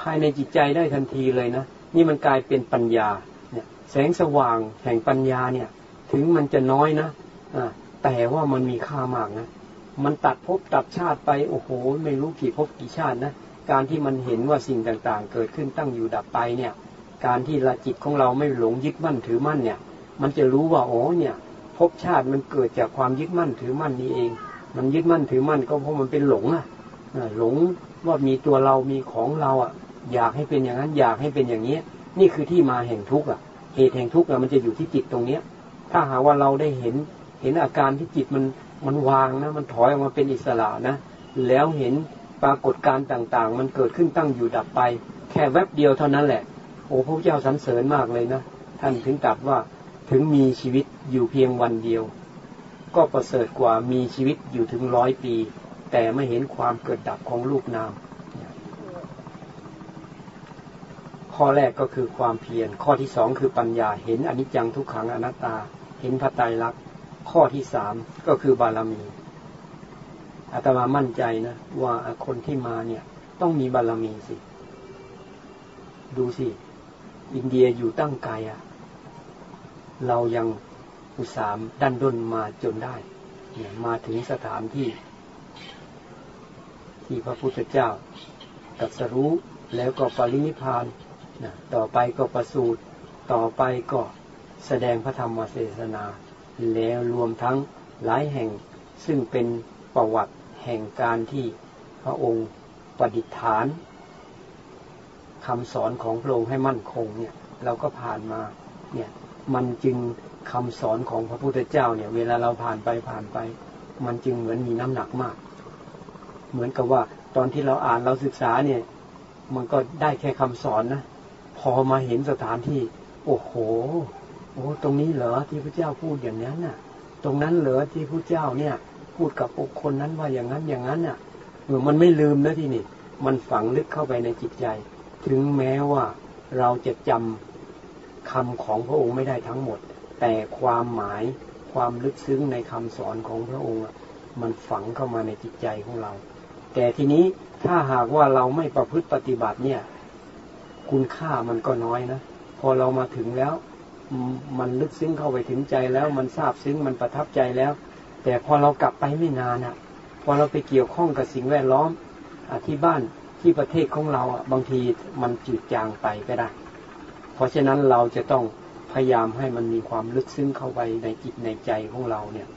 ภายในจิตใจได้ทันทีเลยนะนี่มันกลายเป็นปัญญาเนี่ย แสงสว่างแห่งปัญญาเนี่ย ถึงมันจะน้อยนะอ่า แต่ว่ามันมีค่ามากนะ มันตัดภพตัดชาติไปโอ้โห ไม่รู้กี่ภพกี่ชาตินะ การที่มันเห็นว่าสิ่งต่างๆ เกิดขึ้นตั้งอยู่ดับไปเนี่ย การที่ละจิตของเราไม่หลงยึดมั่นถือมั่นเนี่ย มันจะรู้ว่าโอ้เนี่ยภพชาติมันเกิดจากความยึดมั่นถือมั่นนี้เอง มันยึดมั่นถือมั่นก็เพราะมันเป็นหลงอะหลงว่ามีตัวเรามีของเราอะ อยากให้เป็นอย่างนั้นอยากให้เป็นอย่างนี้นี่คือที่มาแห่งทุกข์อะ เหตุแห่งทุกข์อะมันจะอยู่ที่จิตตรงเนี้ย ถ้าหาว่าเราได้เห็น เห็นอาการที่จิตมันมันวางนะ มันถอยออกมาเป็นอิสระนะ แล้วเห็นปรากฏการต่างๆ มันเกิดขึ้นตั้งอยู่ดับไป แค่แวบเดียวเท่านั้นแหละ โอ้พระเจ้าสรรเสริญมากเลยนะ ท่านถึงตรัสว่าถึงมีชีวิตอยู่เพียงวันเดียว ก็ประเสริฐกว่ามีชีวิตอยู่ถึงร้อยปี แต่ไม่เห็นความเกิดดับของรูปนามข้อแรกก็คือความเพียรข้อที่สองคือปัญญาเห็นอนิจจังทุกขังอนัตตา เห็นพระไตรลักษณ ข้อที่สามก็คือบารมีอาตมามั่นใจนะว่าคนที่มาเนี่ย ต้องมีบารมีสิ ดูสิ อินเดียอยู่ตั้งไกลอะเรายังอุตสามดันด้นมาจนได้ เนี่ยมาถึงสถานที่ ที่พระพุทธเจ้าตัดสรู้แล้วก็ปรินิพานนะต่อไปก็ประสูตรต่อไปก็แสดงพระธรรมเทศนา แล้วรวมทั้งหลายแห่งซึ่งเป็นประวัติแห่งการที่พระองค์ประดิษฐานคำสอนของพระองค์ให้มั่นคงเนี่ยเราก็ผ่านมาเนี่ยมันจึงคำสอนของพระพุทธเจ้าเนี่ย เวลาเราผ่านไปผ่านไป มันจึงเหมือนมีน้ำหนักมาก เหมือนกับว่าตอนที่เราอ่านเราศึกษาเนี่ย มันก็ได้แค่คำสอนนะ พอมาเห็นสถานที่ โอ้โห โอ้ตรงนี้เหรอที่พระเจ้าพูดอย่างนั้นน่ะ ตรงนั้นเหรอที่พระเจ้าเนี่ย พูดกับบุคคลนั้นว่าอย่างนั้นอย่างนั้นน่ะเออมันไม่ลืมนะที่นี่ มันฝังลึกเข้าไปในจิตใจ ถึงแม้ว่าเราจะจำคำของพระองค์ไม่ได้ทั้งหมด แต่ความหมายความลึกซึ้งในคำสอนของพระองค์มันฝังเข้ามาในจิตใจของเรา แต่ทีนี้ถ้าหากว่าเราไม่ประพฤติปฏิบัติเนี่ย คุณค่ามันก็น้อยนะ พอเรามาถึงแล้ว มันลึกซึ้งเข้าไปถึงใจแล้วมันซาบซึ้งมันประทับใจแล้ว แต่พอเรากลับไปไม่นานอะ พอเราไปเกี่ยวข้องกับสิ่งแวดล้อมอที่บ้านที่ประเทศของเราอะบางทีมันจืดจางไปก็ได้ เพราะฉะนั้นเราจะต้องพยายามให้มันมีความลึกซึ้งเข้าไปในจิตในใจของเราเนี่ย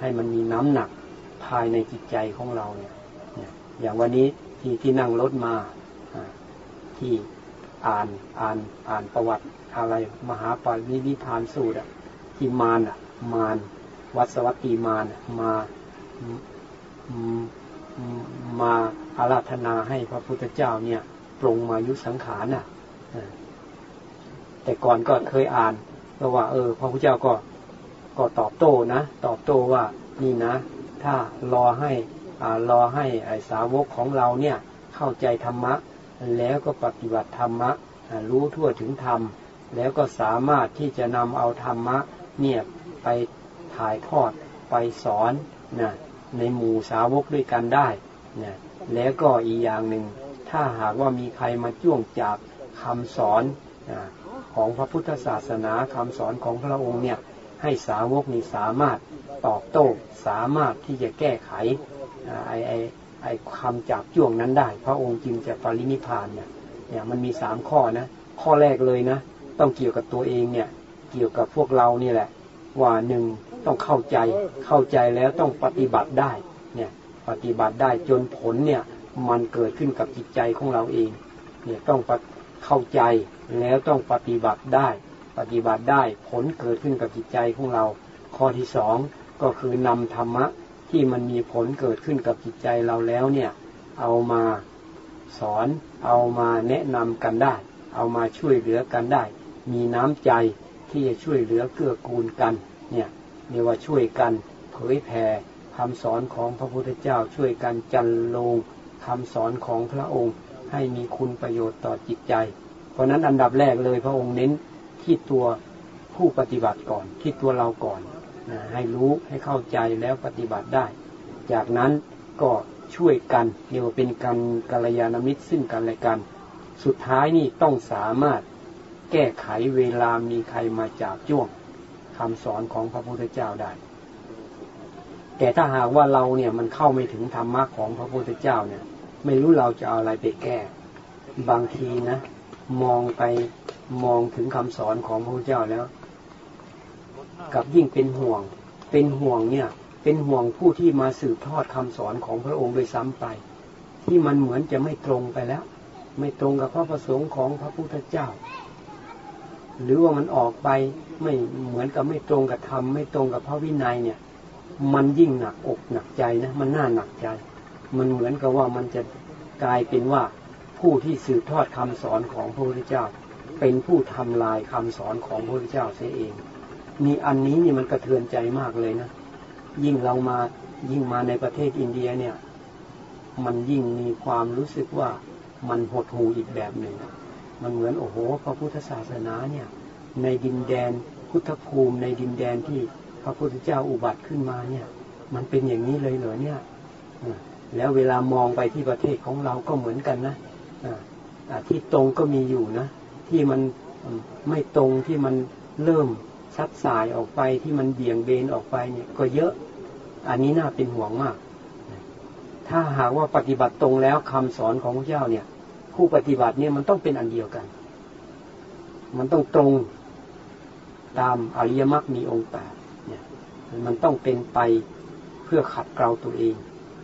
ให้มันมีน้ำหนักภายในจิตใจของเราเนี่ยอย่างวันนี้ที่ที่นั่งรถมาที่อ่านอ่านอ่านประวัติ อะไรมหาปรินิพานสูตรอะทีมารอะมารวัสวัตตีมารมามาอาราธนาให้พระพุทธเจ้าเนี่ยปรงมายุสังขารน่ะแต่ก่อนก็เคยอ่านก็ว่า เออ พระพุทธเจ้าก็ก็ตอบโต้นะ ตอบโต้ว่านี่นะ ถ้ารอให้อ่ารอให้ไอสาวกของเราเนี่ย เข้าใจธรรมะ แล้วก็ปฏิบัติธรรมะ รู้ทั่วถึงธรรม แล้วก็สามารถที่จะนำเอาธรรมะเนี่ยไปถ่ายทอดไปสอนนะในหมู่สาวกด้วยกันได้นะแล้วก็อีกอย่างหนึ่ง ถ้าหากว่ามีใครมาจ้วงจับคำสอนนะของพระพุทธศาสนาคำสอนของพระองค์เนี่ยให้สาวกนี้สามารถตอบโต้สามารถที่จะแก้ไขไอไอไอคำจับจ้วงนั้นได้ พระองค์จึงจะปรินิพานเนี่ยเนี่ยมันมีสามข้อนะ ข้อแรกเลยนะ ต้องเกี่ยวกับตัวเองเนี่ย เกี่ยวกับพวกเรานี่แหละ ว่าหนึ่งต้องเข้าใจ เข้าใจแล้วต้องปฏิบัติได้ เนี่ย ปฏิบัติได้จนผลเนี่ย มันเกิดขึ้นกับจิตใจของเราเอง เนี่ยต้องเข้าใจแล้วต้องปฏิบัติได้ ปฏิบัติได้ผลเกิดขึ้นกับจิตใจของเรา ข้อที่สองก็คือนำธรรมะที่มันมีผลเกิดขึ้นกับจิตใจเราแล้วเนี่ย เอามาสอน เอามาแนะนำกันได้ เอามาช่วยเหลือกันได้ มีน้ำใจที่จะช่วยเหลือเกื้อกูลกันเนี่ยเรียกว่าช่วยกันเผยแผ่คำสอนของพระพุทธเจ้าช่วยกันจันลงคำสอนของพระองค์ให้มีคุณประโยชน์ต่อจิตใจ เพราะนั้นอันดับแรกเลยพระองค์เน้นที่ตัวผู้ปฏิบัติก่อน ที่ตัวเราก่อนนะให้รู้ให้เข้าใจแล้วปฏิบัติได้ จากนั้นก็ช่วยกันเรียกว่าเป็นการกัลยาณมิตรซึ่งกันและกัน สุดท้ายนี่ต้องสามารถ แก้ไขเวลามีใครมาจากจ้วงคำสอนของพระพุทธเจ้าได้ แต่ถ้าหากว่าเราเนี่ยมันเข้าไม่ถึงธรรมะของพระพุทธเจ้าเนี่ย ไม่รู้เราจะเอาอะไรไปแก้ บางทีนะมองไปมองถึงคำสอนของพระเจ้าแล้ว กับยิ่งเป็นห่วง เป็นห่วงเนี่ย เป็นห่วงผู้ที่มาสืบทอดคำสอนของพระองค์โดยซ้ำไป ที่มันเหมือนจะไม่ตรงไปแล้ว ไม่ตรงกับพระประสงค์ของพระพุทธเจ้า หรือว่ามันออกไปไม่เหมือนกับไม่ตรงกับธรรมไม่ตรงกับพระวินัยเนี่ย มันยิ่งหนักอกหนักใจนะมันน่าหนักใจ มันเหมือนกับว่ามันจะกลายเป็นว่าผู้ที่สืบทอดคำสอนของพระพุทธเจ้า เป็นผู้ทำลายคำสอนของพระพุทธเจ้าเสียเองมีอันนี้นี่มันกระเทือนใจมากเลยนะยิ่งเรามายิ่งมาในประเทศอินเดียเนี่ย มันยิ่งมีความรู้สึกว่ามันหดหูอีกแบบหนึ่ง มันเหมือนโอ้โหพระพุทธศาสนาเนี่ยในดินแดนพุทธภูมิในดินแดนที่พระพุทธเจ้าอุบัติขึ้นมาเนี่ย มันเป็นอย่างนี้เลยเหรอเนี่ยแล้วเวลามองไปที่ประเทศของเราก็เหมือนกันนะที่ตรงก็มีอยู่นะ ที่มันไม่ตรงที่มันเริ่มซัดสายออกไปที่มันเบี่ยงเบนออกไปเนี่ย ก็เยอะ อันนี้น่าเป็นห่วงมาก ถ้าหากว่าปฏิบัติตรงแล้วคำสอนของพระเจ้าเนี่ย ผู้ปฏิบัติเนี่ยมันต้องเป็นอันเดียวกัน มันต้องตรงตามอริยมรรคมีองค์แปดเนี่ยมันต้องเป็นไปเพื่อขัดเกลาตัวเอง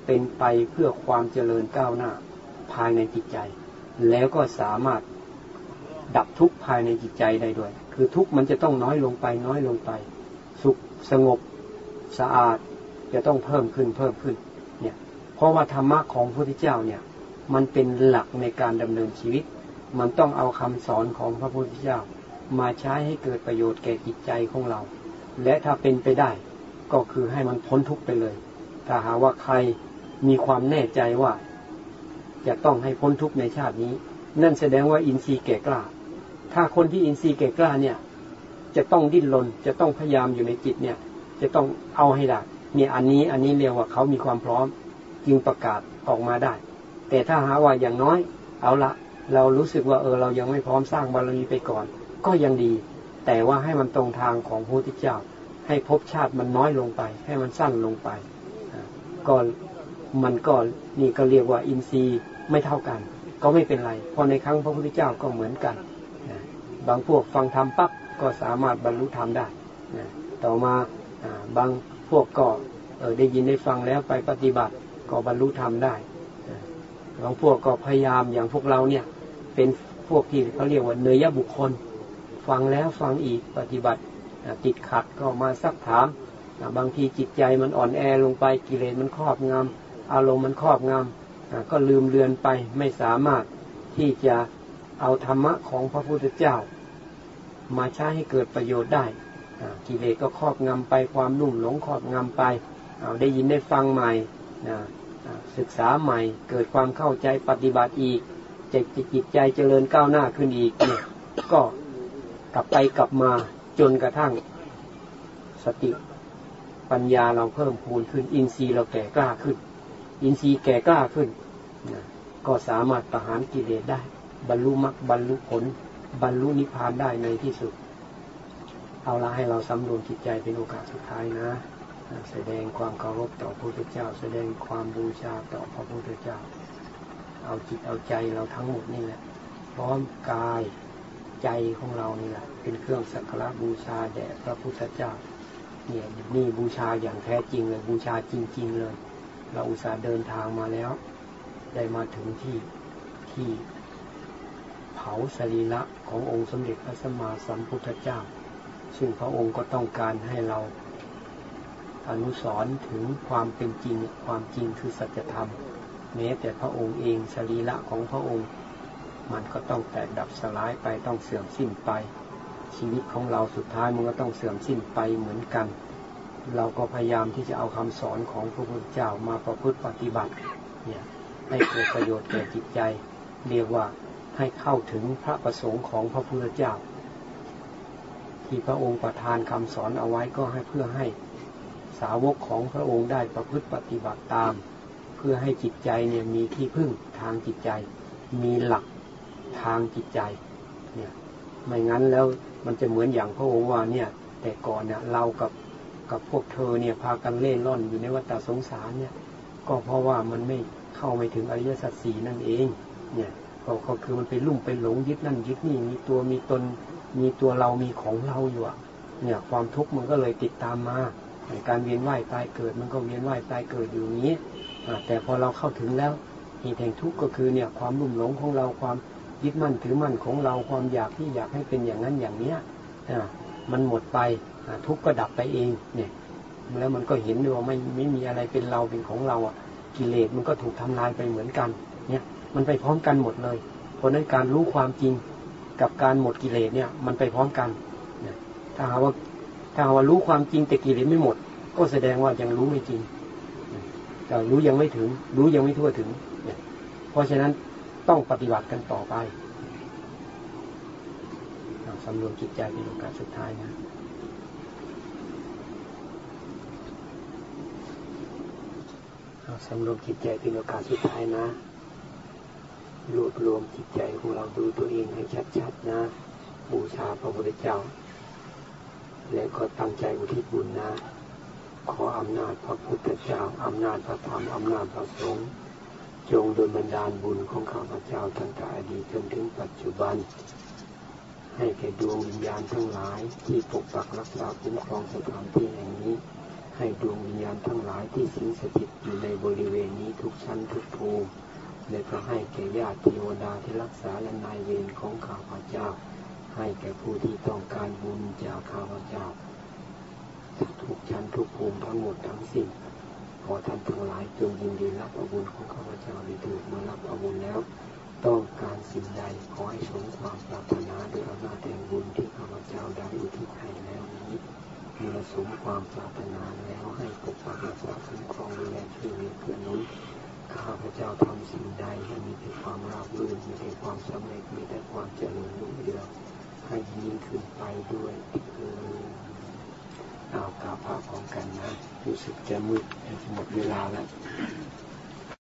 เป็นไปเพื่อความเจริญก้าวหน้าภายในจิตใจ แล้วก็สามารถดับทุกข์ภายในจิตใจได้ด้วย คือทุกข์มันจะต้องน้อยลงไปน้อยลงไป สุขสงบสะอาดจะต้องเพิ่มขึ้นเพิ่มขึ้น เนี่ย เพราะว่าธรรมะของพระพุทธเจ้าเนี่ย มันเป็นหลักในการดำเนินชีวิต มันต้องเอาคำสอนของพระพุทธเจ้า มาใช้ให้เกิดประโยชน์แก่จิตใจของเรา และถ้าเป็นไปได้ ก็คือให้มันพ้นทุกข์ไปเลย ถ้าหาว่าใครมีความแน่ใจว่า จะต้องให้พ้นทุกข์ในชาตินี้ นั่นแสดงว่าอินทรีย์แก่กล้า ถ้าคนที่อินทรีย์เก่กล้าเนี่ย จะต้องดิ้นรนจะต้องพยายามอยู่ในจิตเนี่ย จะต้องเอาให้ได้เนี่ยอันนี้อันนี้เรียกว่าเขามีความพร้อม จึงประกาศออกมาได้ แต่ถ้าหาว่าอย่างน้อย เอาละเรารู้สึกว่าเออเรายังไม่พร้อมสร้างบารมีไปก่อน ก็ยังดี แต่ว่าให้มันตรงทางของพระพุทธเจ้า ให้ภพชาติมันน้อยลงไป ให้มันสั้นลงไปก็มันก็นี่ก็เรียกว่าอินทรีย์ไม่เท่ากัน ก็ไม่เป็นไร เพราะในครั้งพระพุทธเจ้าก็เหมือนกันบางพวกฟังธรรมปั๊บก็สามารถบรรลุธรรมได้ต่อมาบางพวกก็ได้ยินได้ฟังแล้วไปปฏิบัติก็บรรลุธรรมได้ บางพวกก็พยายามอย่างพวกเราเนี่ย เป็นพวกที่เขาเรียกว่าเนยบุคคล ฟังแล้วฟังอีกปฏิบัติติดขัดก็มาซักถาม บางทีจิตใจมันอ่อนแอลงไปกิเลสมันครอบงำอารมณ์มันครอบงำก็ลืมเลือนไปไม่สามารถที่จะเอาธรรมะของพระพุทธเจ้า มาใช้ให้เกิดประโยชน์ได้กิเลสก็ครอบงำไปความนุ่มหลงครอบงำไปเอาได้ยินได้ฟังใหม่ ศึกษาใหม่ เกิดความเข้าใจปฏิบัติอีกจิตจิตใจเจริญก้าวหน้าขึ้นอีกเนี่ยก็กลับไปกลับมาจนกระทั่ง สติปัญญาเราเพิ่มพูนขึ้น อินทรีย์เราแก่กล้าขึ้น อินทรีย์แก่กล้าขึ้นก็สามารถประหารกิเลสได้ บรรลุมรรคบรรลุผล บรรลุนิพพานได้ในที่สุด เอาละให้เราสำรวมจิตใจเป็นโอกาสสุดท้ายนะ แสดงความเคารพต่อพระพุทธเจ้า แสดงความบูชาต่อพระพุทธเจ้า เอาจิตเอาใจเราทั้งหมดนี่แหละพร้อมกายใจของเรานี่แหละเป็นเครื่องสักการะบูชาแด่พระพุทธเจ้าเนี่ยนี่บูชาอย่างแท้จริงเลยบูชาจริง ๆ เลย เราอุตส่าห์เดินทางมาแล้ว ได้มาถึงที่ที่เผาสรีระขององค์สมเด็จพระสัมมาสัมพุทธเจ้า ซึ่งพระองค์ก็ต้องการให้เรา อนุสรถึงความเป็นจริงความจริงคือสัจธรรม แม้แต่พระองค์เองสรีระของพระองค์ มันก็ต้องแตกดับสลายไปต้องเสื่อมสิ้นไป ชีวิตของเราสุดท้ายมันก็ต้องเสื่อมสิ้นไปเหมือนกัน เราก็พยายามที่จะเอาคำสอนของพระพุทธเจ้ามาประพฤติปฏิบัติเนี่ยให้เกิดประโยชน์แก่จิตใจ เรียกว่าให้เข้าถึงพระประสงค์ของพระพุทธเจ้า ที่พระองค์ประทานคำสอนเอาไว้ก็ให้เพื่อให้ สาวกของพระองค์ได้ประพฤติปฏิบัติตาม เพื่อให้จิตใจเนี่ยมีที่พึ่งทางจิตใจ มีหลักทางจิตใจเนี่ยไม่งั้นแล้วมันจะเหมือนอย่างพระองค์ว่าเนี่ย แต่ก่อนเนี่ยเรากับกับพวกเธอเนี่ยพากันเล่นร่อนอยู่ในวัฏสงสารเนี่ย ก็เพราะว่ามันไม่เข้าไม่ถึงอริยสัจสีนั่นเอง เนี่ยก็คือมันไปลุ่มไปหลงยึดนั่นยึดนี่มีตัวมีตนมีตัวเรามีของเราอยู่อะเนี่ย ความทุกข์มันก็เลยติดตามมา การเวียนว่ายตายเกิด มันก็เวียนว่ายตายเกิดอยู่นี้แต่พอเราเข้าถึงแล้วเหตุแห่งทุกข์ก็คือเนี่ยความลุ่มหลงของเราความยึดมั่นถือมั่นของเราความอยากที่อยากให้เป็นอย่างนั้นอย่างเนี้ยมันหมดไปทุกข์ก็ดับไปเองเนี่ยแล้วมันก็เห็นด้วยว่าไม่ไม่มีอะไรเป็นเราเป็นของเราอะกิเลสมันก็ถูกทำลายไปเหมือนกันเนี่ยมันไปพร้อมกันหมดเลย เพราะนั้นการรู้ความจริงกับการหมดกิเลสเนี่ยมันไปพร้อมกันถ้าหาว่า ถ้าว่ารู้ความจริงแต่กิเลสไม่หมด ก็แสดงว่ายังรู้ไม่จริงแต่รู้ยังไม่ถึง รู้ยังไม่ทั่วถึงเพราะฉะนั้นต้องปฏิบัติกันต่อไปสำรวมจิตใจเป็นโอกาสสุดท้ายนะสำรวมจิตใจเป็นโอกาสสุดท้ายนะ รวบรวมจิตใจของเราดูตัวเองให้ชัดๆนะ บูชาพระพุทธเจ้า และก็ตั้งใจอุทิศบุญนะ ขออำนาจพระพุทธเจ้าอำนาจพระธรรมอำนาจพระสงฆ์จงโดยบันดาลบุญของข้าพเจ้าตั้งแต่อดีตจนถึงปัจจุบัน ให้แก่ดวงวิญญาณทั้งหลายที่ปกปักรักษาคุ้มครองสถานที่แห่งนี้ ให้ดวงวิญญาณทั้งหลายที่สิงสถิตอยู่ในบริเวณนี้ทุกชั้นทุกภูมิและก็ให้แก่ญาติเทวดาที่รักษาและนายเวรของข้าพเจ้า ให้แก่ผู้ที่ต้องการบุญจากข้าพเจ้าทุกชั้นทุกภูมิทั้งหมดทั้งสิ้นขอท่านทั้งหลายจงยินดีรับอาบุญของข้าพเจ้าในถูกมารับอาบุญแล้ว ต้องการสิ่งใดขอให้สมความปรารถนาด้วยอำนาจแห่งบุญที่ข้าพเจ้าได้อุทิศให้แล้วนี้เมื่อสมความปรารถนาแล้วให้ปกปักรักษาคุ้มครองดูแลช่วยเหลือเพื่อนนุ้นข้าพเจ้าทำสิ่งใดให้มีแต่ความราบรื่นมีแต่ความสำเร็จมีแต่ความเจริญรุ่งเรือง ให้ยิ่งขึ้นไปด้วยเถิดเอากราบพระพร้อมกันนะ รู้สึกจะมืดจะหมดเวลาแล้ว